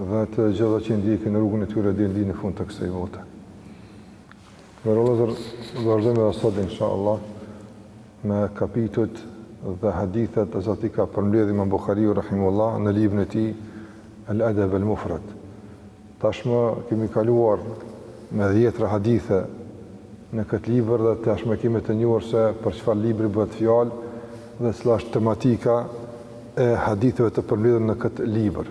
Dhe të gjithë ata që ndjekin rrugën e tyre deri në fund të kësaj bote. Vëllezër, vazhdojmë edhe sot, insha Allah, me kapitujt dhe hadithet që i ka përmbledh imam Buhariu, Rahimullah, në librin e tij, El Edeb El Mufred. Tashmë kemi kaluar me dhjetra hadithe në këtë libër dhe tashmë e kemi të njohur se për çfarë libri bëhet fjalë dhe cila është tematika e haditheve të përmbledhur në këtë libër,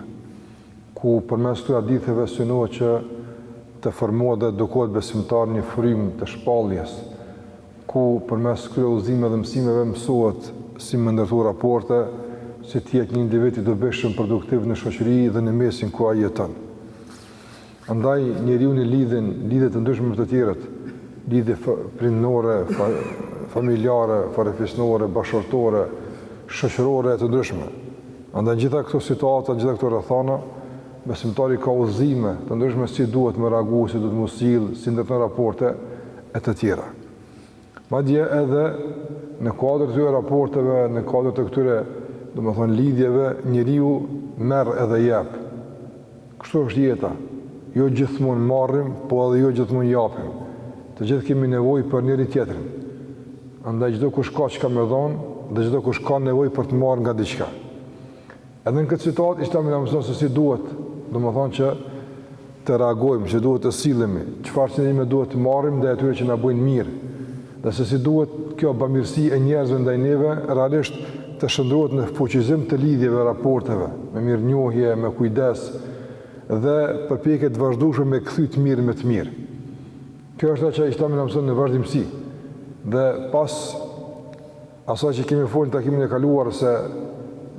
ku përmes këtyre haditheve synohet që të formohet dhe edukohet besimtari në frymë të shpalljes, ku përmes këtyre udhëzimeve dhe mësimeve mësohet si me ndërtu raporte, si të jetë një individ i dobishëm produktiv në shoqëri dhe në mesin ku ai jeton. Andaj njeriun e lidhin lidhje të ndryshme me të tjerët, lidhje prindnore, familjare, farefisnore, bashkëshortore, shoqërore e të ndryshme. Andaj në gjitha këto situata, në gjitha këto rrethana, besimtari ka udhëzime të ndryshme si duhet me reagu, si duhet m'u sjell, si ndërton raporte e të tjera. Madje edhe në kuadër të këtyre raporteve, në kuadër të këtyre, domethënë, lidhjeve, njeriu merr edhe jep. Kështu është jeta. Jo gjithmonë marrim, po edhe jo gjithmonë japim. Të gjithë kemi nevojë për njëri-tjetrin. Andaj çdokush ka çka me dhonë dhe çdokush ka nevojë për të marrë nga diçka. Edhe në këtë situatë Islami na mëson se si duhet, domethënë që të reagojmë, si duhet të sillemi, çfarë qëndrimi duhet të marrim ndaj atyre që na bëjnë mirë. Dhe se si duhet kjo bamirësi e njerëzve ndaj neve realisht të shndërrohet në fuqizim të lidhjeve, raporteve, me mirënjohje, me kujdes dhe përpjekje të vazhdueshme me kthy të mirën me të mirë. Kjo është ajo që Islami na mëson në vazhdimësi. Dhe pas Asaj që kemi fol takimin e kaluar se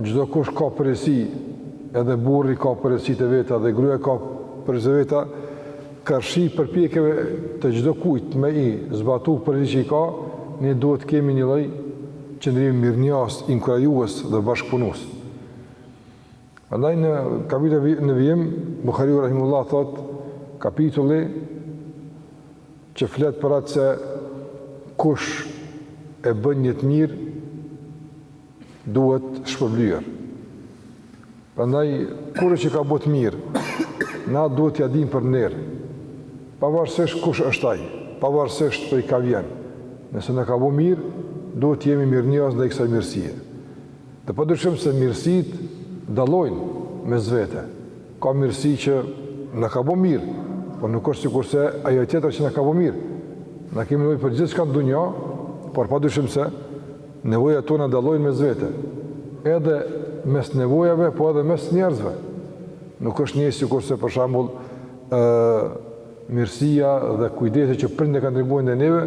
çdokush ka përgjegjësi, edhe burri ka përgjegjësi të veta dhe gruaja ka përgjegjësi të veta, karshi përpjekjeve të çdokujt me i zbatu përgjegjësitë që i ka, ne duhet të kemi një lloj qëndrimi mirënjohës, inkurajues dhe bashkëpunues. Andaj në kapitullin në vijim Buhariu rahimullahu thotë kapitulli që flet për atë se kush e bën një të mirë duhet shpërblyer. Prandaj kushdo që ka bo të mirë, na duhet t'ia dimë për nder. Pavarësisht kush është ai, pavarësisht prej ka vjen. Nëse na ka bo mirë, duhet të jemi mirënjohës ndaj kësaj mirësie. Dhe padyshim se mirësitë dallojnë mes vete. Ka mirësi që na ka bo mirë, por nuk është sikurse ajo tjetra që na ka bo mirë. Na kemi nevojë për gjithçka në dunja, por padyshim se nevojat tona dallojnë mes vete. Edhe mes nevojave, po edhe mes njerëzve. Nuk është njëjtë sikurse për shembull ë mirësia dhe kujdesi që prindërit e kanë treguar ndaj neve,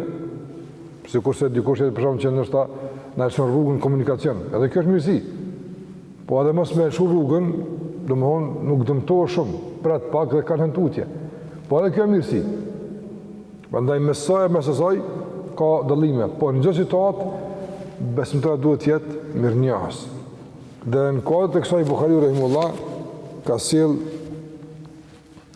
sikurse dikush për shembull që ndoshta na lëshon rrugën në komunikacion, edhe kjo është mirësi, po edhe mos me lëshu rrugën, domethonë, nuk dëmtohesh shumë, pret pak dhe kalon tutje, po edhe kjo mirësi, prandaj mes kësaj e asaj, ka dallime, po në çdo situatë, besimtari duhet të jetë mirënjohës. Dhe në kontekst të kësaj Buhariu Rahimullah, ka sjell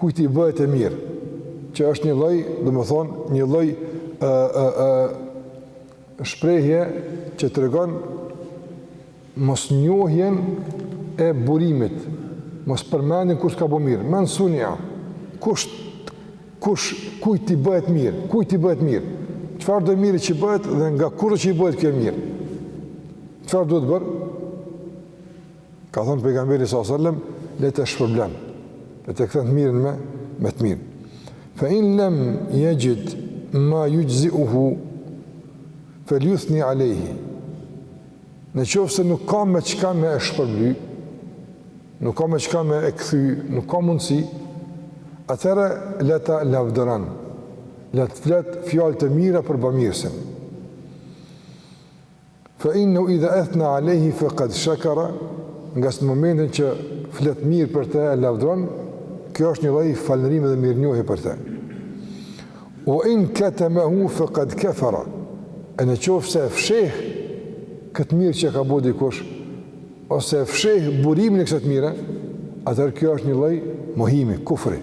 Kujt i bëhet e mirë, që është një lloj, domethënë, një lloj ë ë ë shprehje që tregon mosnjohjen e burimit, mos përmendin kush të ka bo mirë. Men sunia, kush kush kujt t'i bëhet mirë, kujt t'i bëhet mirë. Çfarëdo e mire që i bëhet dhe nga kushdo që i bëhet kjo mirë? Çfarë duhet të bëjë? Ka thonë pejgamberi sallallahu alajhi wasallam, le ta shpërblen, le ta kthen të mirën me me të mirë. Fa in lam yajid ma yujzihu falyuthni alayhi. Në qoftë se nuk ka me çka me e shpërbly, nuk ka me çka me e kthy, nuk ka mundësi, atëherë le ta lavdëron. Le të flet fjalë të mira për bamirësin. Fe innehu idha ethna alejhi fe kad shekara, ngase në momentin që flet mirë për të e lavdëron, kjo është një lloj falënderimi dhe mirënjohje për të. Wa in katamahu fe kad kefara, e në qoftë se e fsheh këtë mirë që e ka bo dikush, ose e fsheh burimin e kësaj të mire, atëherë kjo është një lloj mohimi, kufri.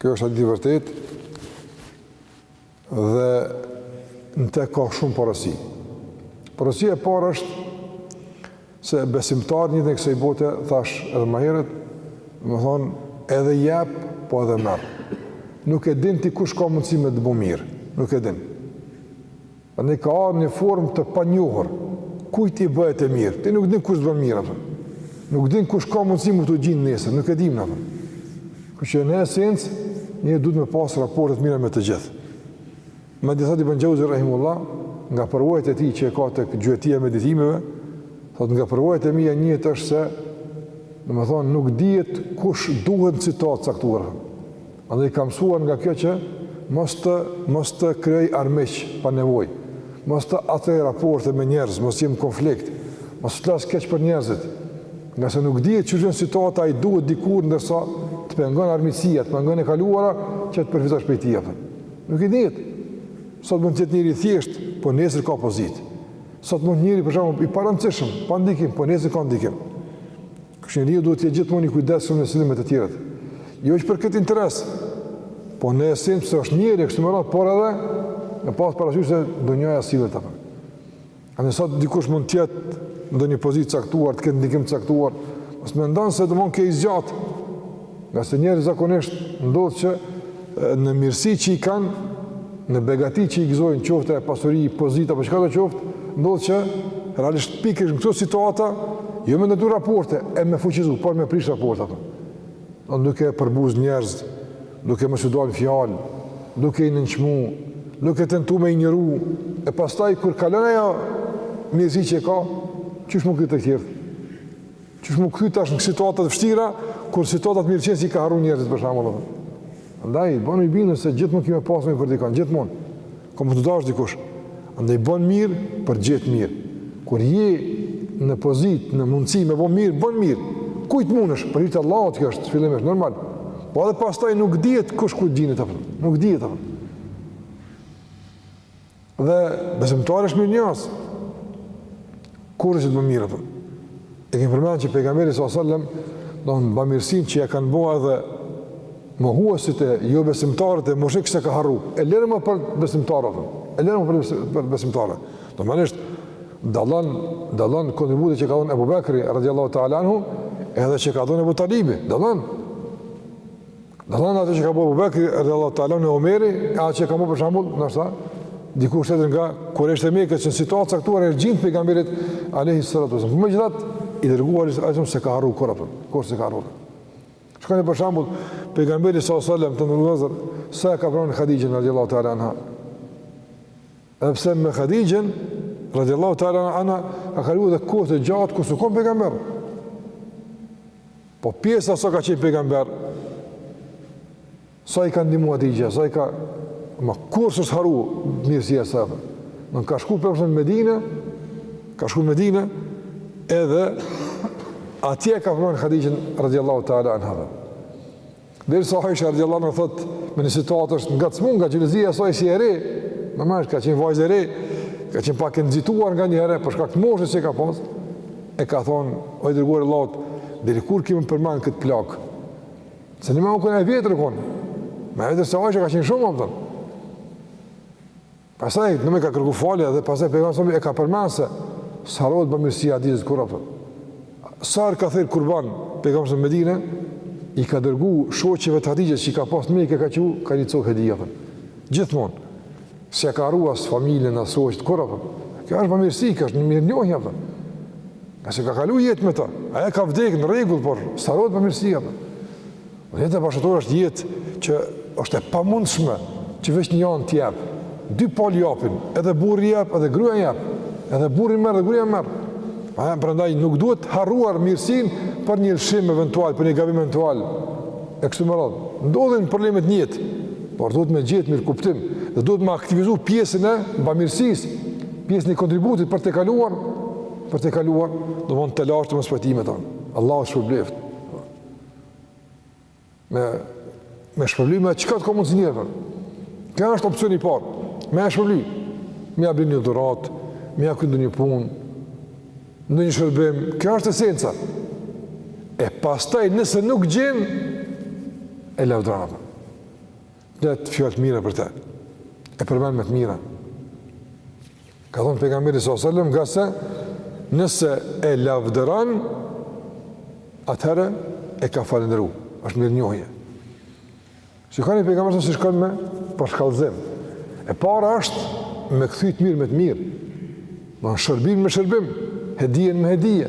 Kjo është hadith i vërtetë dhe në te ka shumë porosi. Porosia e parë është se besimtari në jetën e kësaj bote, thash edhe ma herët, domethonë, edhe jep, po edhe merr. Nuk e din ti kush ka mundësi me të bo mirë, nuk e din. Andaj ka ardhë në formë të panjohur. Kujt i bëhet e mirë? Ti nuk din kush të bën mirë. Nuk din kush ka mundësi me t'u gjind nesër, nuk e dimë. Kështu që në esencë njeri duhet me pas raporte të mira me të gjithë. Me atë që tha Ibn Xhauzi rahimullah nga përvojat e tij që e ka tek gjuetia e meditimeve, thotë nga përvojat e mia në jetë është se domethënë nuk dihet kush të duhet në situatë të caktuar. Andaj i ka mësuar nga kjo që mos të mos të krijojë armiq pa nevojë. Mos të atojë raporte me njerëz, mos t'jetë n'konflikt, mos të flasë keq për njerëzit. Ngase nuk dihet qysh vjen situata, i duhet dikur ndërsa të pengon armiqësia, të pengon e kaluara që të përfitosh prej tij. Nuk i dihet. Sot mund të jetë njëri thjesht, po nesër ka pozitë. Sot mund njëri për shembull i parëndësishëm, pa ndikim, po nesër ka ndikim. Njeriu duhet të jetë gjithmonë i kujdesshëm në sjellje me të tjerët. Jo që për këtë interes, po në esencë se është mirë kështu me radhë, por edhe me pas parasysh se dynjaja sillet. E nëse sot dikush mund të jetë në një pozitë t'caktuar, të ketë ndikim t'caktuar, mos mendo se domosdo ka me zgjat Ngase njerëzit zakonisht ndodh që në mirësi që i kanë, në begati që i gëzojnë qoftë ajo pasuri, pozita, apo çkado qoftë, ndodh që realisht pikërisht në këto situata, jo me ndërtu raporte e me i fuqizu, por me prish raporte ato. Duke përbuz njerëz, duke mos u dhan fjalë, duke i nënçmu, duke tentu me i injoru, e pastaj kur kalon ajo mirësi që e ka, qysh mu kthy te tjerët? Qysh mu kthy tash në situata të vështira, kur n'situata të mirëqenies i ka harru njerëzit për shembull. Andaj bonu i bindur se gjithmonë ke me pas nevojë për dikon, gjithmonë. Ka me t'u dasht dikush. Andaj bën mirë për të gjet mirë. Kur je në pozitë, në mundësi me bën mirë, bën mirë. Kujt mundesh për hir të Allahut kjo është fillimisht normal. Po edhe pastaj nuk dihet kush kujt i vyen. Nuk dihet apo. Dhe besimtari është mirënjohës. Kurrë s'e harron të mirën. E kemi përmend që Pejgamberi alejhi selam bamirësinë që ia kanë bërë edhe mohuesit e jobesimtarët e mushrikët s'e ka harru. E lëre më për besimtarët. E lëre më për besimtarët. Domethënë, dallon, dallon kontributi që ka dhënë Ebu Bekri, radiallahu ta'ala anhu, edhe që ka dhënë Ebu Talibi, dallon. Në të atë që ka bërë Bubekri edhe Allah Talon e Omeri, e atë që ka bërë për shambull, në është ta, dikur shtetë nga kore ishte me, këtë që në situatë saktuar e gjithë për i gamberit, a lehi së ratu zëmë. Më gjithat, i dërguar i së se ka harru kore për, kore se ka harru. Shkani për shambull, për i gamberit së të nërëzër, se ka pranë Khadijin, radiallahu ta'ala anha. Edhe pse me Hadixhen, radiallahu ta'ala anha, ka kalu edhe kohë të gjatë kur s'u kon pejgamber. Po pjesa sa ka qenë pejgamber, sa i ka ndihmu Hadixheja, sa i ka... Ma kurrë s'u harru mirësia e saj. E ka shku për në Medine, ka shku n'Medine, edhe atje e ka përmend Hadixhen, radiallahu ta'ala anha. Derisa Aisha radiallahu anha thotë me një situatë është ngacmuar nga xhelozia e saj si e re, me demek ka qenë vajzë e re, ka qenë pak e nxituar nga një herë për shkak të moshës që ka pas. E ka thonë, o i dërguar i Allahut, deri kur ke me përmend këtë plakë? Se a nuk ka qenë e vjetër, kon më e vjetër se Aisha ka qenë shumë më Pastaj i ka kërku falje dhe pastaj pejgamberi sa e ka përmend se s'harrohet bamirësia e Hadixhes, kupton. Sa herë ka therr kurban pejgamberi në Medinë i ka dërgu shoqeve të Hadixhes që i ka pas në Mekë, ka çu nga një copë hedije, kupton. Gjithmonë, s'e ka harru as familjen, as shoqet, kupton. Kjo është bamirësi, kjo është një mirënjohje, kupton. Nëse ka kalu jetë me të, ajo ka vdekë, në rregull, por s'harrohet bamirësia, kupton. Jeta bashkëshortore është jetë që është e pamundshme që veç një anë të jap. Dy palë japin, edhe burri jap, edhe gruaja jap. Edhe burri merr, edhe gruaja merr. E prandaj nuk duhet harruar mirësinë për një lëshim eventual, për një gabim eventual. E kështu me radhë. Ndodhin problemet në jetë, por duhet me gjetë mirëkuptim dhe duhet me aktivizu pjesën e bamirësisë, pjesën e kontributit për të kaluar, për të kaluar, domethënë ato mospajtimet tona. Allahu ju shpërbleftë. Me, me shpërbly me çka ka mundësi njeri. Kjo është opcioni i parë, me e shpërbly. Me ja ble një dhuratë, me ja kry ndonjë punë, ndonjë shërbim, kjo është esenca. E pastaj nëse nuk gjen, e lavdëron atë. Flet fjalë të mira për të. E përmend me të mira. Ka thënë pejgamberi sallallahu alajhi wasallam, "Ngase nëse e lavdëron, atëherë e ka falëndëruar." Është mirënjohje. Shikoni pejgamberin se si shkon me përshkallëzim. E para është me kthy të mirën me të mirë. Shërbimin me shërbim, hedien me hedie.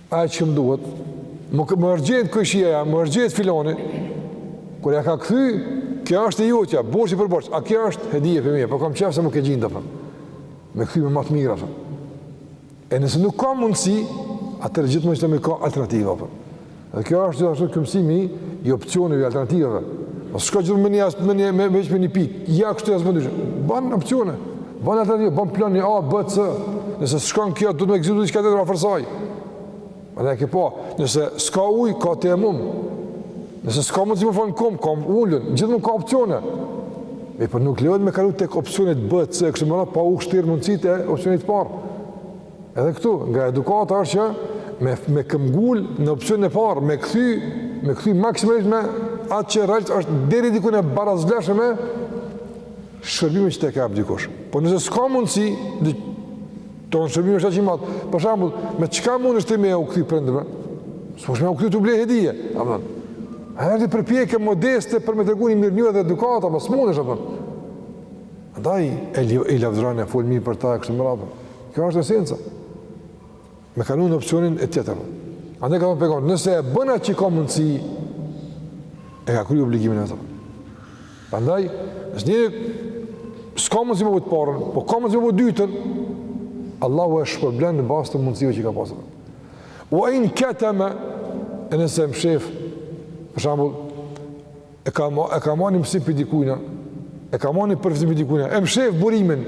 Ajo që më duhet, m'u ka gjet kojshia, m'u ka gjet filani, kur ja ke kthy, kjo është e jotja, borxh për borxh, a kjo është hedije për mu, po kam qejf se m'u ke gjind, po, me kthy me ma të mirë, po, e nëse nuk ka mundësi, atëherë gjithmonë, gjithmonë ka alternativa, për. dhe kjo është gjithashtu mësimi i opcioneve, i alternativave, Mos shko gjithmonë në një, me një, me, me një pikë, ja kështu ja s'më duhet, ban opcione, Bën planin, bën planin A, B, C. Nëse s'shkon kjo, duhet me gjet diçka tjetër afër saj. Në dhe e ke, po, nëse s'ka uj, ka tejemum. Nëse s'ka mundësi me u falë në kambë, ka me u ulë. Gjithmonë ka opcione. E po nuk lejohet me kalu tek opcionet B, C, kështu me radhë pa u shterrë mundësitë e opcionit të parë. Edhe këtu, nga edukata është që me, me këmbëngul në opcionin e parë, me kthy, me kthy maksimalisht me atë që reth është deri diku e barasvlershme shërbimin që të ka bo dikush. Po nëse s'ka mundësi, dmth shërbimi është aq i madh, për shambull, me çka mundesh ti me u kthy prindërve? S'mundesh me u kthy tu ble hedije, apo. Është një përpjekje modeste për me tregu një mirënjohje dhe edukatë, po s'mundesh, apo. Andaj, e, i, i lavdëron e fol mirë për ta e kështu me radhë. Kjo është esenca. Me kalu në opsionin tjetër. Andaj ka shpjegim, nëse e bën atë që ka mundësi, e ka kryu obligimin e të. Prandaj, nëse njeri s'ka mundësi me bo të parën, po ka mundësi me bo të dytën, Allahu e shpërblen në bazë të mundësive që ka pas. Ue in keteme, e nëse mshef, për shambull, E ka marr, e ka marr një mësim prej dikujna, e ka marr një përfitim prej dikujna, e mshef burimin,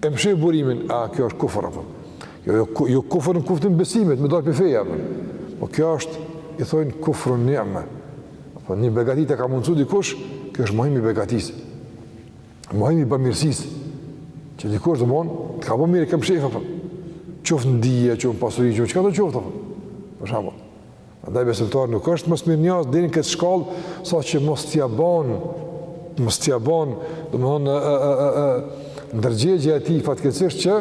e mshef burimin, a kjo është kufër, apo? Jo, jo, jo kufër në kuptim t'besimit, me dalë prej feje, apo? Po kjo është, i thojnë, kufrun ni'me, apo? Një begati ta ka mundësu dikush, kjo është mohim i begatisë, mohim i bamirësisë, që dikush domethon, të ka bo mirë, e ke mshef, apo? Qoftë në dije, qoftë në pasuri, qoftë, çka të qoftë, apo? Për shambull. Andaj besimtari nuk është mosmirënjohës deri në këtë shkallë, saqë mos t'ia ban, mos t'ia ban, domthonë ë ë ë ë ndërgjegja e tij fatkeqësisht që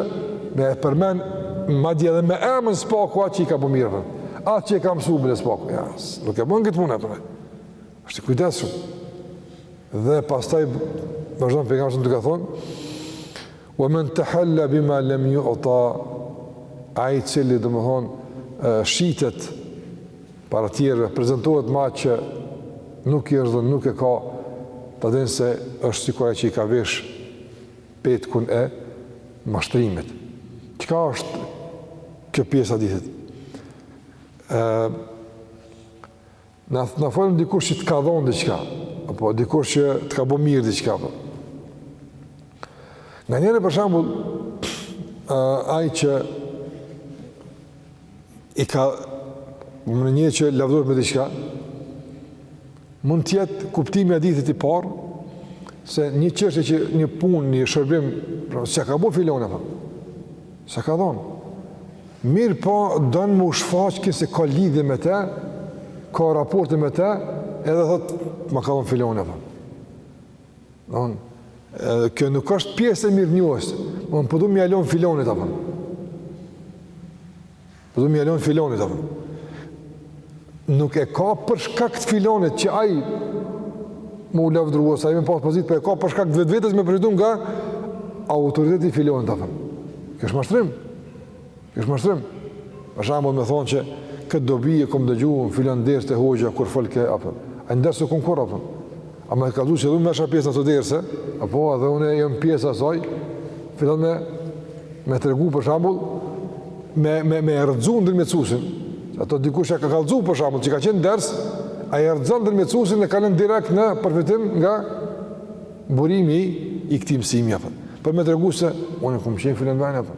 me e përmend madje edhe me emën së paku atë që i ka bo mirë. Atë që e ka mësu me së paku, ja, nuk e bën këtë punë pra. Është i kujdesshëm. Dhe pastaj vazhdon pejgamberi duke thonë Wa men tahalla bima lam yu'ta ai i cili do të thon shitet para tjerëve, prezantohet me atë që nuk i është dhon, nuk e ka, ta dijë se është sikur ai që i ka vesh petkun e mashtrimit. Çka është kjo pjesa e hadithit? Ë Na na folëm dikush që të ka dhon diçka, apo dikush që të ka bo mirë diçka apo. Nganjëherë për shembull, ai që i ka në një që lavdohet me diçka, mund të jetë kuptimi i hadithit i parë, se një çështje që një punë, një shërbim, pra, s'e ka bo filoni, s'e ka dhonë. Mirëpo don me u shfaq kishe se ka lidhje me të, ka raporte me të, edhe thot ma ka dhon filoni apo. Don kjo nuk është pjesë e mirënjohjes, un po du me ia lon filonit apo. Po du me ia lon filonit apo. Nuk e ka për shkak të filonit që ai me u lavdëru ose ai me pas pozitë, po e ka për shkak të vetvetes me përfitu nga autoriteti i filonit apo. Kjo është mashtrim. Është mashtrim. Për shembull më thonë që këtë dobi e kom dëgjuar në filan ders te hoxha kur folke apo. Ai n'ders s'u kon kurrë apo. A me kallzu se unë isha pjesë n'ato derse, apo edhe unë jam pjesë asaj. Fillon me me tregu për shembull me me me rrëzu ndërmjetsusin. Ato dikush e ka kallzu për shembull, që ka qenë n'ders, ai e rrëzon ndërmjetsusin e kalon direkt në përfitim nga Burimi i këtij mësimi apo për me tregu se unë kam qenë filan ven apo.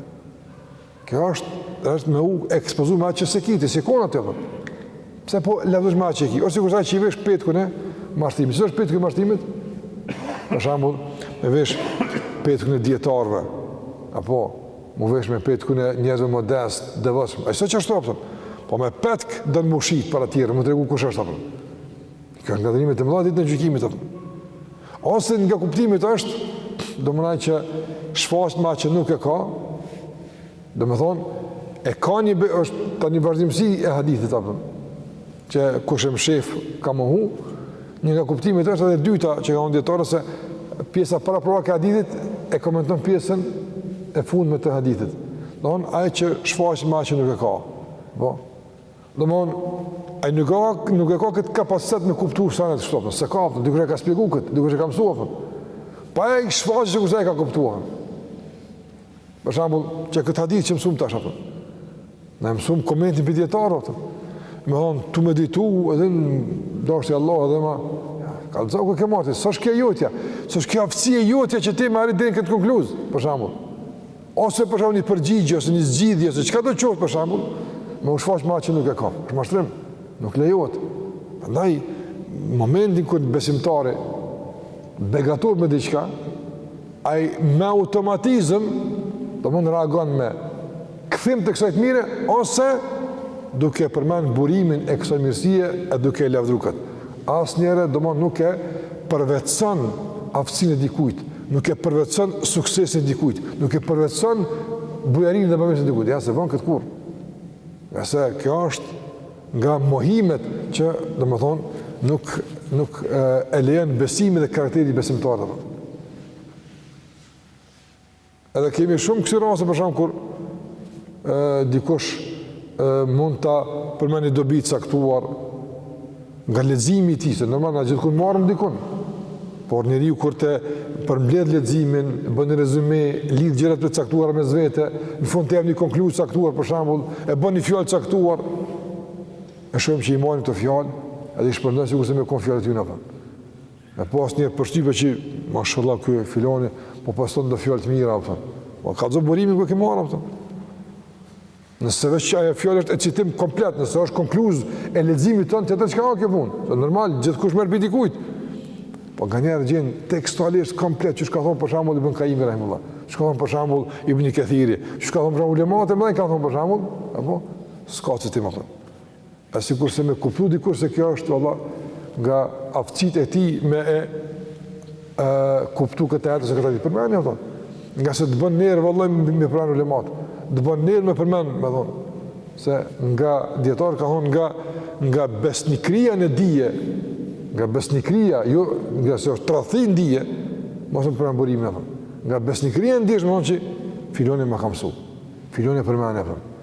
Kjo është është me u ekspozu me atë që s'e ki ti, sikur ai vetë. Pse po lavdohesh me atë që s'e ki? Ose sikurse ai që e vesh petkun e mashtrimit. Si është petku i mashtrimit? Për shembull, me vesh petkun e dijetarve. Apo, mu vesh me petkun e njerëzve modest, të devotshëm. E ai siç është s'është i aftëm? Po me petk don m'u shit për atyre, me tregu që është i aftëm. Kjo është nga dënimet e mëdha ditën e gjykimit apo. Ose nga kuptimet është, domethënë ai që shfaqet me atë që nuk e ka, domethonë, e ka një, është kjo një vazhdimësi e hadithit apo, që kush e mshef ka mohu, një nga kuptimet është edhe e dyta që kanë dijetarët, se pjesa paraprake e hadithit, e komenton pjesën e fundme të hadithit. Domethënë ai që shfaqet me atë që nuk e ka. Po, Domethonë, ai nuk ka nuk e ka këtë kapacitet me kuptu ai këtë çfarë, se ka, dikush e ka shpjeguar këtë, dikush e ka mësuar. Po e shfaq sikurse ai e ka kuptuar. Për shembull, që këtë hadith që mësum tash apo. Ne mësum komentin prej dijetarëve apo. Me thon tu meditu erdh e deshi Allah edhe ma kallzoi këtë. Po ti, s'është kjo jotja, s'është kjo aftësi e jotja që ti me arrit deri në këtë konkluz, për shembull. Ose për shembull një përgjigje ose një zgjidhje ose çka do qoftë për shembull, me u shfaq me atë që nuk e ka. Është mashtrim. Nuk lejohet. Prandaj momentin kur besimtari begatohet me diçka, ai me automatizëm domethonë reagon me kthim të kësaj të mire ose duke përmend burimin e kësaj mirësie e duke e lavdruar. Asnjëherë domethonë nuk e përvetson aftësinë e dikujt, Nuk e përvetëson suksesin e dikujt, nuk e përvetëson bujarinë dhe bamirësinë e dikujt, jo s'e bon këtë kurrë. Jo se kjo është nga mohimet që, domethonë, nuk, nuk e, e lejon besimi dhe karakteri i besimtarëve Edhe kemi shumë kësi raste për shembull kur e, dikush e, mund të përmendi dobi të caktuar, Nga leximi i tij, se normal na gjithkund marrim dikun. Por njeriu kur të përmbledh leximin, bën rezume, lidh gjëra të caktuara mes vete, në fund të jap një konkluzë të caktuar për shembull, e bën një fjalë të caktuar. E shohim që i marrin këto fjalë, edhe i shpërndajnë sikur se me kon fjalët e tij Me pas një përshtypje që mashallah ky filoni po poston do fjalë të mira apo. Po kallzo burimin ku ke marrë apo. Nëse veç ajo fjalë është e citim komplet, nëse është konkluz e leximit tond atëherë çka ka kjo punë? Është normal, gjithkush merr pi dikujt. Po nganjëherë gjen tekstualisht komplet qysh ka thon për shembull Ibn Kajimi rahimullah. Qysh ka thon për shembull Ibn Kethiri, qysh ka thon për shembull ulematë kanë thon për shembull, apo s'ka citim apo. E sikurse me kuptu dikush se kjo është valla nga aftësitë e tij me e kuptu këtë ajet ose këtë hadith përmendja thon. Nga se të bën nder vallai me përmend ulemat. Të bën nder me përmend, me thon. Se nga dijetarët kanë thon nga nga besnikëria në dije, nga besnikëria, jo nga se është tradhti në dije, mos me përmend burimin atë. Nga besnikëria në dije me thon që filoni më ka mësu. Filoni përmendja thon.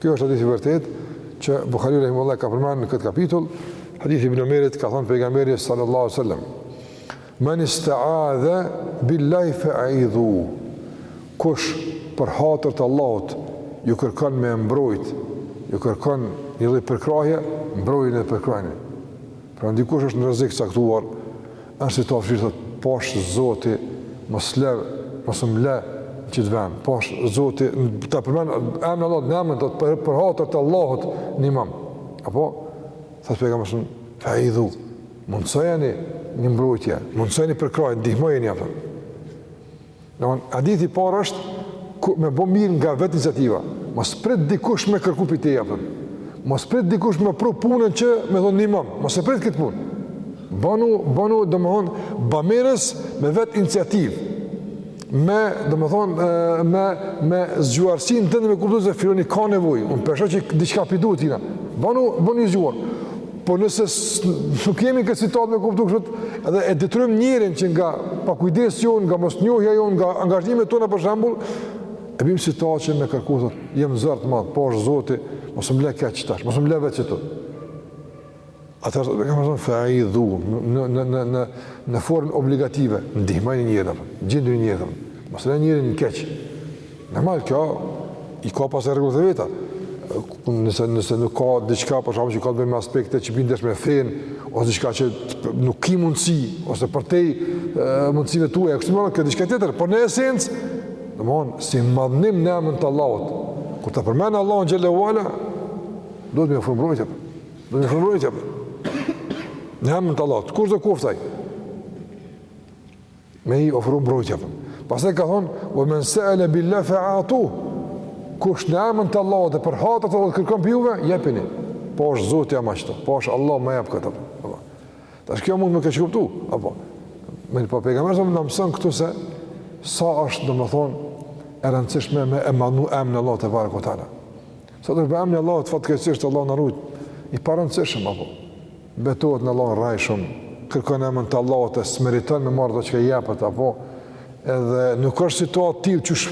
Kjo është hadith i vërtetë që Buhariu rahimullahu ka përmend në këtë kapitull, hadithi ibn Omerit ka thonë pejgamberi sallallahu alaihi wasallam: "Man ista'adha billahi fa'idhu." Kush për hatër të Allahut ju kërkon me mbrojt, ju kërkon një lloj përkrahje, mbrojeni dhe përkraheni. Pra dikush është në rrezik të caktuar, është situatë e vshtirë thotë, pash Zoti, mos lev, mos më le në qit vend, pash Zoti, ta përmend emrin Allah, në emrin thotë për, për hatër të Allahut nimom. Apo thotë pejgamberi sa fa'idhu mundsojani një mbrojtje, mundsojani përkrahje, ndihmojeni atë. Domthon hadithi i parë është me bo mirë nga vetiniciativa. Mos prit dikush me kërku pi teje apo. Mos prit dikush me pru punën që me thonë nimom. Mos e prit këtë punë. Banu, banu, domethonë, bamirës me vetiniciativë. Me, domethonë, me, me zgjuarsinë tënde me kuptu se filoni ka nevojë. Unë po e shoh që diçka po i duhet tina. Banu, banu i zgjuarë. Po nëse nuk jemi në këtë situatë me kuptu kështu, edhe e detyrojmë njerin që nga pakujdesi jonë, nga mos njohja jonë, nga angazhimet tona për shembull, e bijmë në situatë që me kërku, thot, jam në zor të madh, pash Zoti, mos më le keq tash, mos më le vet qetu. Atëherë pejgamberi ka thonë, fa'idhu, në, në, në, në, në formë obligative, ndihmojeni njerin, gjindju njerin, mos le njerin keq. Normal kjo i ka pastaj rregullat e veta. Nëse nëse nuk ka diçka për shembull që ka të bëjë me aspekte që bien ndesh me fenë ose diçka që nuk ki mundësi ose përtej mundësive tuaja, kjo është diçka tjetër, por në esencë, domthon si madhnim në emën të Allahut. Kur ta përmend Allahun xhela ue ala, duhet me i ofru mbrojtje. Duhet me i ofru mbrojtje. Në emën të Allahut, kush do koftë ai? Me i ofru mbrojtje. Pastaj ka thonë, "Wa man sa'ala billah fa'atu." Kush në emën të Allahut dhe për hatër të Allahut kërkon prej juve, jepini. Pash Zotin ama qëto. Pash Allahun më jep këtë. Apo. Tash kjo mundet me u keqkuptu, apo. Mirëpo pejgamberi na mëson këtu se sa është domethën e rëndësishme me e madhnu emrin e Allahut tebareke ue teala. Sot është bë emni i Allahut fatkeqësisht Allahu na rujtë. I parëndësishëm apo. Betohet në Allahun rrejshëm, kërkon n'emën të Allahut e s'meriton me marrë ato çka i jepet, apo edhe nuk është situata e tillë qysh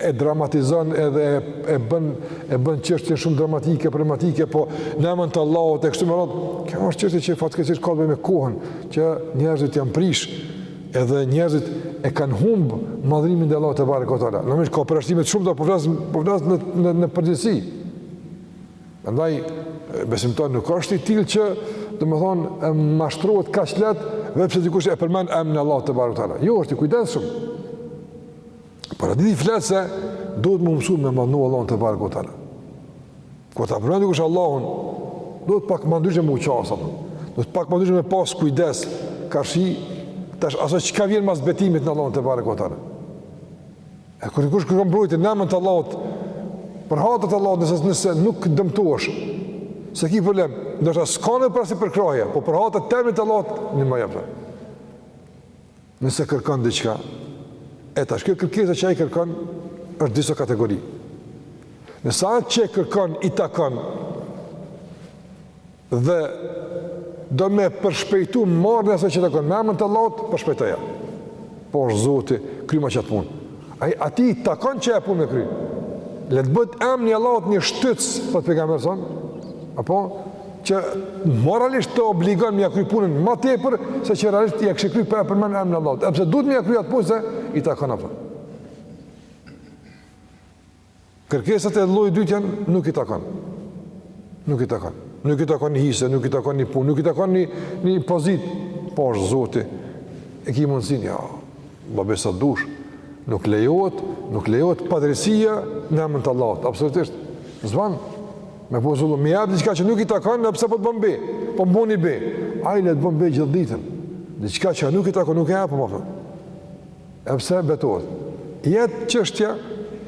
e dramatizon edhe e, e bën e bën çështjen shumë dramatike, problematike, po në emën të Allahut e kështu me radhë. Kjo është çështje që fatkeqësisht ka të bëjë me kohën, që njerëzit janë prish edhe njerëzit e kanë humb madhërimin e Allahut tebareke ue teala. Normal ka përjashtime të shumta, po flas po flas në në në përgjithësi. Andaj, besimtari nuk është i tillë që, domethonë, mashtrohet kaq lehtë, veç pse dikush e përmend emnin e Allahut tebareke ue teala. Jo, është i kujdesshëm. Por hadithi flet se, duhet me u mësu me madhnu Allahun tebareke ue teala. Kur ta përmend dikush Allahun, duhet pak ma ndryshe me u qasë, duhet pak ma ndryshe me pas kujdes, karshi, tash asaj çka vjen mas betimit në Allahun tebareke ue teala. E kur dikush kërkon mbrojtje në emër të Allahut, për hatër të Allahut, nëse nëse nuk dëmtohesh, s'e ki problem, ndoshta s'ke në përparësi përkrahje, po për hatër të emrit të Allahut, ndihmoja. Nëse kërkon diçka, e tash, kjo kërkesa që ai kërkon, është disa kategori. Nëse atë që kërkon, i takon, Dhe do me përshpejtu marrjen e asaj që takon. Me emën të Allahut, përshpejtoja. Pash Zotin, kryma qat punë. Ai atij i takon qajo punë me u kry. Le të bëhet emni i Allahut një shtysë, po që të inkurajon, apo që moralisht të obligon me ja kry punën ma tepër, se që realisht ia kishe kry pa u përmend emni Allahut. Edhe pse duhet me ja kry atë punë se i takon atë. Kërkesat e llojit të dytë janë nuk i takon. Nuk i takon. Nuk i takon një hise, nuk i takon një punë, nuk i takon një, një pozitë. Pash Zotin, e ki mundësin, jo, ban be sa dush, nuk lejohet, nuk lejohet padrejtësia në emën të Allahut, absolutisht, s'ban, me bo zullum, me i jep diçka që nuk i takon, veç pse po të bën be, po më bon be, ai le të bën be gjithë ditën, diçka që nuk i takon, nuk ia jep, po më E pse betohet? Jet çështja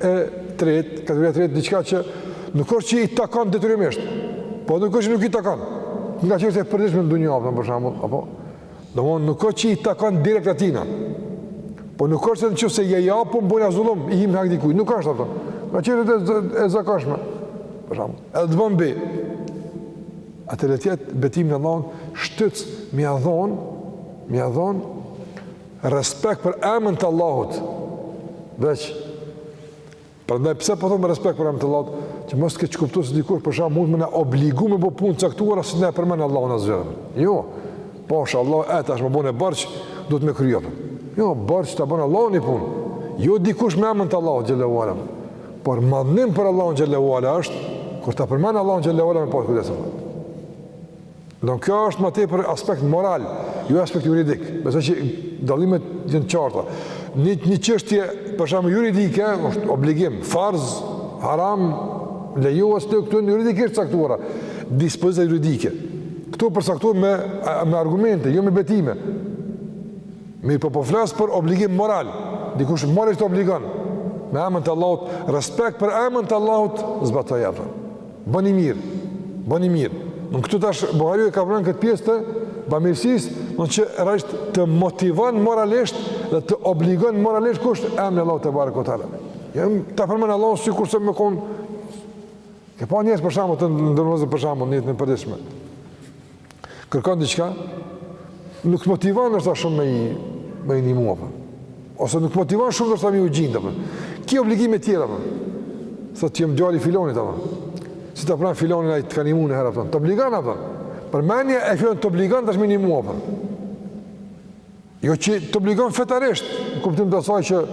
e tretë, kategoria e tretë, diçka që nuk është që i takon detyrimisht, po nuk është që nuk i takon, nga çështje e përditshme në dunja, për shembull, apo? Domethënë nuk është që i takon direkt atina, po nuk është që në qoftë se s'ia jep, po bon zullum, i hin n'hak dikujt, nuk është ato, nga çështje e zakonshme, për shembull, edhe të bon be, atëherë le t'jetë betimi në Allahun shtytës me ia dhon, me ia dhon, Respekt për emën të Allahut. Veç prandaj pse po them respekt për emën të Allahut, që mos t'keqkuptohet se dikush për shembull mund me na obligu me bo punë të caktuara si na e përmend Allahun azze ve xhel. Jo. Pash Allahun e tash m'u bo borxh, duhet me e kry. Jo, borxh ta bën Allahu një punë. Jo dikush me emën të Allahut xhele ve ala. Por madhnim për Allahun xhele ve ala është kur ta përmend Allahun xhele ve ala me pas kujdes. Domethënë kjo është më tepër aspekt moral, jo aspekt juridik. Besoj që dallimet janë të qarta. Një një çështje për shembull juridike është obligim, farz, haram, lejesë, këto juridikisht të caktuara, dispozita juridike. Këto përcaktohen me me argumente, jo me betime. Mirëpo po flas për obligim moral. Dikush moralisht t'obligon me emën të Allahut, respekt për emën të Allahut zbatoje atë. Bëni mirë, bëni mirë. Në këtu tash Buhariu e ka përmend këtë pjesë të bamirësisë, do që rreth të motivon moralisht dhe të obligon moralisht kush, emri i Allahut tebareke ve teala. Ja ta përmend Allahun sikurse me kon. Ke pa njerëz për shembull të ndërmozë për shembull në jetën e përditshme. Kërkon diçka, nuk të motivon ndoshta shumë me i, me i nimu, a kupton, ose nuk të motivon shumë ndoshta me iu gjind, a kupton, ki obligime tjera, a kupton, thot që jam djali i filonit, a kupton, si ta përmend filonin ai të ka nimu një herë, a kupton, të obligon, a kupton, përmendja e filonit të obligon tash me i nimu, a kupton, jo që të obligon fetarisht, në kuptim të asaj që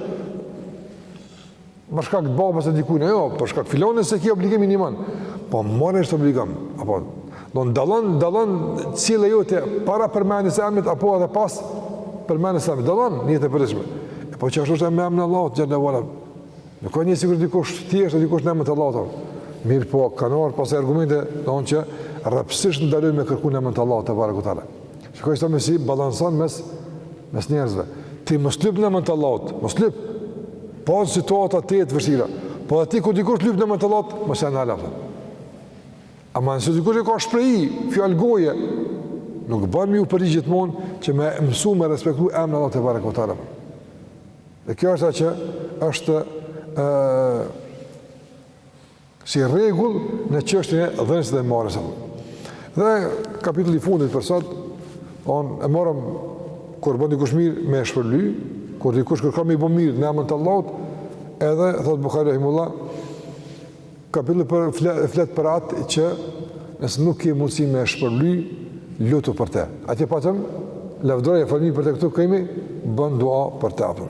Për shkak të babës së dikujt, jo, për shkak të filonit s'e ke obligim me i nimu. Po moralisht obligon. A kupton, do dallon, dallon sjellja jote para përmendjes së emrit apo edhe pas përmendjes së emrit. Dallon në jetë të përditshme. Po çfarë është me emrin e Allahut xhele ve ala? Nuk ka njësi kur dikush thjesht apo dikush në emër të Allahut. Mirëpo kanë ardhur pastaj argumente, thonë që rreptësisht ndalojnë me kërku në emën të Allahut tebareke ve teala. Shiko Islami si balancon mes mes njerëzve. Ti mos lyp në emën të Allahut, mos lyp, pos në situata tejet të vështira, po edhe ti kur dikush lyp në emën të Allahut, mos ia ndal. Ama nëse dikush e ka shprehi, fjalë goje, nuk bën me iu përgjigj gjithmonë që me mësu me respektu emrin e Allahut tebareke ve teala. Dhe kjo është ajo që është e, si rregull në çështjen e dhënies dhe marrjes apo. Dhe kapitulli i fundit për sot, ne e morëm kur bën dikush mirë me shpërbly, kur dikush kërkon me i bo mirë në emër të Allahut, edhe thot Buhari rahimullah, kapitulli për flet, flet për atë që nëse nuk ke mundësi me shpërbly, lutu për të. Atje patëm lavdëroje, fol mirë për të këtu kemi bën dua për të, apo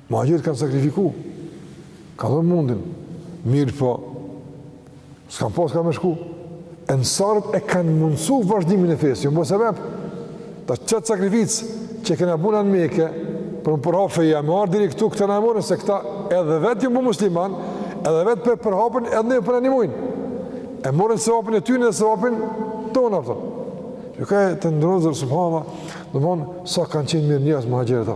Muhaxhirët kanë sakrifiku, kanë dhënë mundin, mirëpo, s'kanë pasë ka me shku. Ensarët e kanë mundësu vazhdimin e fesë, jo më se vepë, ta qëtë sakrificë që kena bo na në Mekë, për me u përhapë feja, me ardhë deri këtu, këta na e morën, se këta edhe vetë janë bo musliman, edhe vetë po e përhapin, edhe ne po na ndihmojnë. E morën sevapin e tyne dhe sevapin tonë, apo. Çka, të nderuar vëllezër, subhanallah, domethënë, sa kanë qenë mirë njerëz muhaxhirët,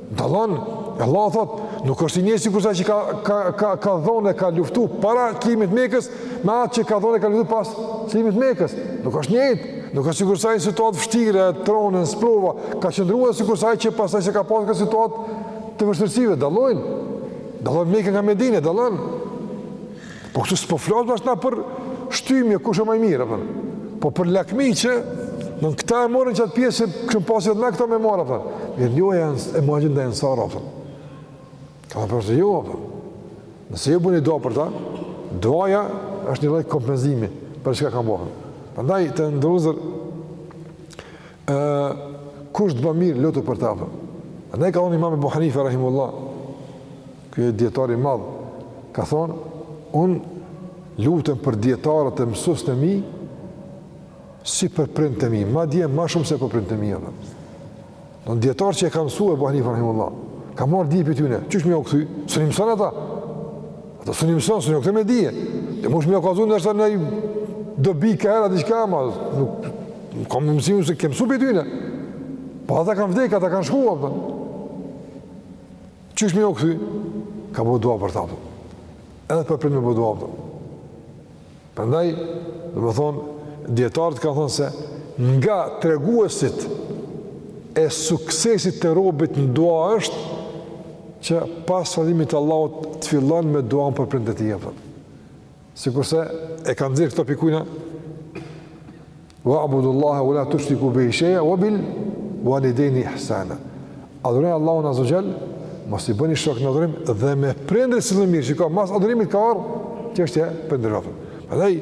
Dallon, Allahu thot, nuk është i njëjtë sikurse ai që ka ka ka ka dhënë e ka luftu para çlirimit Mekës me atë që ka dhënë e ka luftu pas çlirimit Mekës. Nuk është njëjtë, nuk është sikurse ai në situatë të vështirë, të rëndë, në sprova, ka qëndruar sikurse ai që pastaj s'e ka pasur këtë situatë të vështirësive, dallojnë. Dallon Meka nga Medina, dallon. Po këtu s'po flasim bash na për shtymje, kush ë ma i mirë, apo. po për lakmi që në në këta e morën që atë pjesë që kishim pasë edhe na këta me marrë, apo. mirënjohje, e muhaxhirë dhe ensarë, apo. ka thënë përse jo, apo. nëse ju bëni dua për ta, duaja është një lloj kompenzimi për që ka kam bërë. Prandaj të nderuar vëllezër, kush të bë mirë, lutu për ta, apo. Prandaj ka thonë imam Ebu Hanife, Rahimullah, Ky dijetar i madh ka thonë, un lutem për dijetarët e mësues të mi si për prindt e mi, madje më shumë se për prindt e mi apo. Domethënë dijetarët që e kanë mësuar Ebu Hanifen rahimullah, ka marr dije prej tyne, qysh me jua kthy, s'mun i mëson ata. Ata s'mun i mëson, s'mun ua kthy me dije. Dhe mos më ka thonë se ai dobi ka era diçka më, nuk nuk kam mësuar se kam mësu prej tyne. Po ata kanë vdekë, ata kanë shkuar. Po. Qysh me jua kthy? Ka bo dua për ta, apo. Edhe për prind me bo dua, apo. Prandaj, domethonë, dijetarët kanë thonë se nga treguesit e suksesit të robit në dua është që pas falimit të Allahut të fillon me duan për prindët e vet. Sikurse e kanë nxjerrë këto pikujna, Wa abudullaha wa la tushriku bihi shay'a wa bil walidaini ihsana. Adhuroni Allahun azze ve xhel, mos i bëni shok në adhurim dhe me prindërit sillu mirë, shiko mas adhurimit ka ardh çështja e prindërve. Prandaj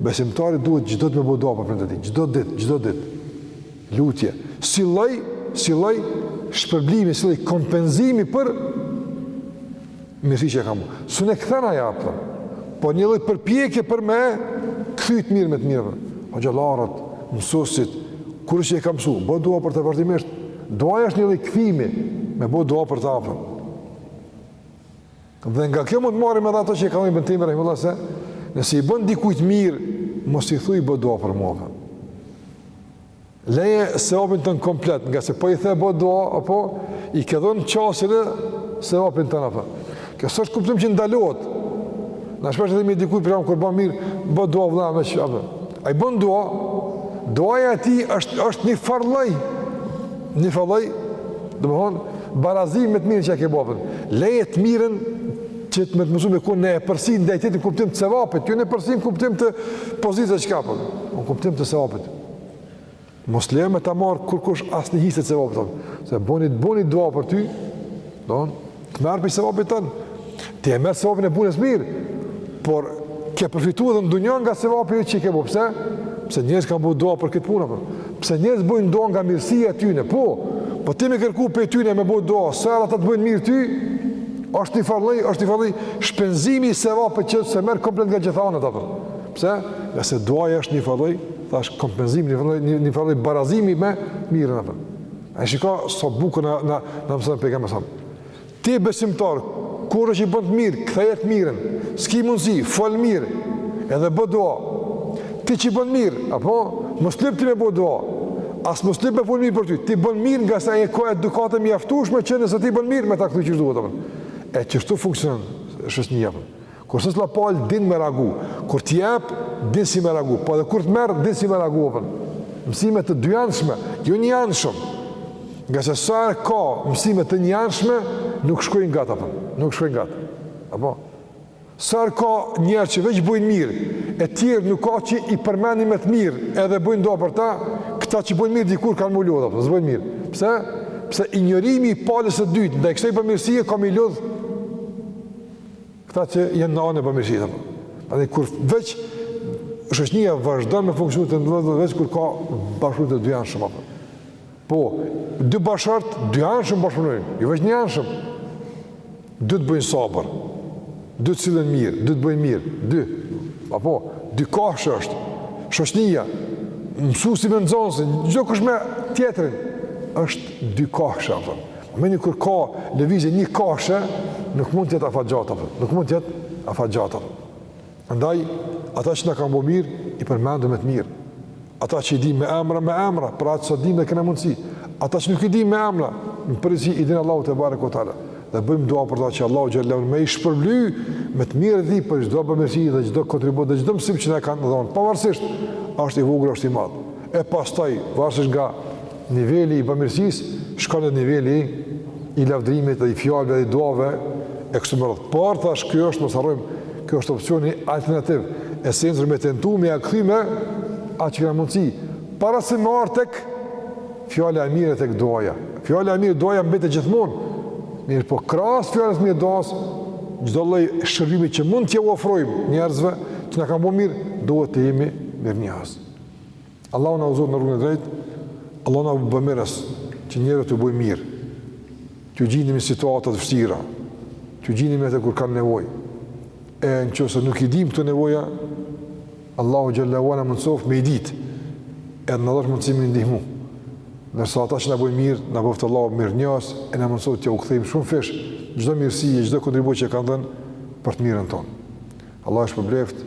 besimtari duhet çdo ditë me bo dua për prindërit e tij, çdo ditë, çdo ditë. Lutje, si lloj, si lloj shpërblimi, si lloj kompenzimi për Mirësi që e kam bo, s'un e kthen ai, apo. Po një lloj përpjekje për me kthy t'mirën me të mirë. Hoxhallarët, mësusit, kur që e ka msu, bo dua për të vazhdimisht. Duaja është një lloj kthimi, me bo dua për të, apo. Dhe nga kjo mund të marrim edhe ato që e ka Ibn Tejmije, rahimehullah, se nëse i bën dikujt mirë, mos i thuj bo dua për mua. Apo. Leje sevapin tënd komplet, ngase po i the bë dua, apo i ke dhënë çastin e sevapin tënd apo. Kjo s'është kuptim që ndalohet. Na shpesh edhe me dikujt për kur bën mirë, bë dua vëlla me çfarë. Ai bën dua. Duaja e tij është është një farë lloj. Një farë lloj. Domthon barazim me të mirën që ke bë. Leje të mirën që të më të mësume ku në epërsi edhe ti në kuptim të sevapit, jo, jo në epërsi në kuptim të pozitës që ka, apo, në kuptim të sevapit. Mos lejo me ta marr kurkush asnjë hise t'sevapit tond. Se boni boni dua për ty. Don, të merr prej sevapit tond. Ti e merr sevapin e punës s'mirë. Por ke përfituar edhe në dunja nga sevapi që ke bo. Pse? Pse njerëzit kanë bo dua për këtë punë apo? Pse njerëz bëjnë dua nga mirësia e tyre? Po. Po ti me kërku prej tyne me bo dua, sa ata të bëjnë mirë ty? Është nifarë lloj, është nifarë lloj shpenzimi i sevapit që s'e merr komplet nga gjitha anët apo? Pse? Ngase duaja është një farë lloj, thashë, kompenzimi, një farë lloj, një, një farë lloj barazimi me mirën, apo. E shiko, sa bukur na, na, na mëson pejgamberi sa. Ti besimtar, kur që t'i bon t'mirë, ktheja t'mirën, s'ki mundësi, fol mirë, edhe bë dua. Ti që i bon mirë, apo, mos lyp ti me bë dua, as mos lyp me fol mirë për ty, ti bon mirë ngase e ka edukatën mjaftushme që nëse ti bon mirë, me ta kthy qysh duhet, apo. E qështu funksionon shoqnia, apo. Kur seçila palë din me reagu. Kur të jep, din si me reagu. Po edhe kur të merr, din si me reagu. Apo. Mësime të dyanshme, jo njëanshëm. Ngase sa herë ka mësime të njëanshme, nuk shkojnë gat. Apo. Nuk shkojnë gat. Apo? Sa herë ka njerëz që veç bojnë mirë, e tjerë nuk ka që i përmendin me të mirë, edhe bojnë dua për ta, këta që bojnë mirë dikur kanë m'u lodh, apo. S'bojnë mirë. Pse? Pse injorimi i palës së dytë ndaj kësaj bamirësie, ka m'i lodhë Këta që janë në anën e bamirësisë apo. Prandaj kur veç shoqnia vazhdon me funksionu e ndërlidhur veç kur ka bashkëpunim të dyanshëm apo. Po, dy bashkëshortë, dyanshëm bashkëpunojnë, jo veç njëanshëm. Dy të bëjnë sabër. Dy të sillen mirë, dy të bëjnë mirë, dy. Apo, dykahëshe është. Shoqnia, mësusi me nxonsin, çdokush me tjetrin, është dykahëshe, apo. Me ni kur ka lëvizje një kashe, nuk mund të jetë afatgjate, nuk mund të jetë afatgjate. Ndaj, ata që na kanë bo mirë, i përmendim me të mirë. Ata që i di me emra, me emra, pra atë sa di me kenë mundësi. Ata që nuk i di me emra, në tërësi i din Allahu tebareke ue teala. Dhe bëjmë dua për ta që Allahu xhel-le ue ala me i shpërbly, me të mirë dhe për çdo bamirësi dhe çdo kontribut dhe çdo mësim që na e kanë dhonë. Pavarësisht, asht i vogël, asht i madh. E pastaj, varësisht nga Niveli i bamirësisë shkon edhe niveli i lavdërimit dhe i fjalëve dhe i duave e kështu me radhë. Por thashë kjo është mos harrojmë, kjo është opsioni alternativ. Esenca me tentu me ia kthy me atë që kena mundësi. Para se me ardh tek fjala e mirë tek duaja. Fjala e mirë duaja mbetet gjithmonë. Mirëpo krahas fjalës mirë duas çdo lloj shërbimi që mund t'jua ofrojmë njerëzve që na kanë bo mirë, duhet të jemi mirënjohës. Allahu na udhëzoftë në rrugën e drejtë, Allahu na boftë bamirës, që njerëzve t'ju bojmë mirë. T'ju gjindemi në situata të vështira, t'ju gjindemi atëherë kur kanë nevojë. E nëse nuk i dimë këto nevoja, Allahu xhel-le ue ala mundësoftë me i ditë. Edhe na dhashtë mundësi me i ndihmu. Ndërsa ata që na bojnë mirë, na boftë Allahu mirënjohës e na mundësoftë t'jua kthejmë shumëfish çdo mirësi e çdo kontribut që kanë dhënë për të mirën tonë. Allahu ju shpërbleftë,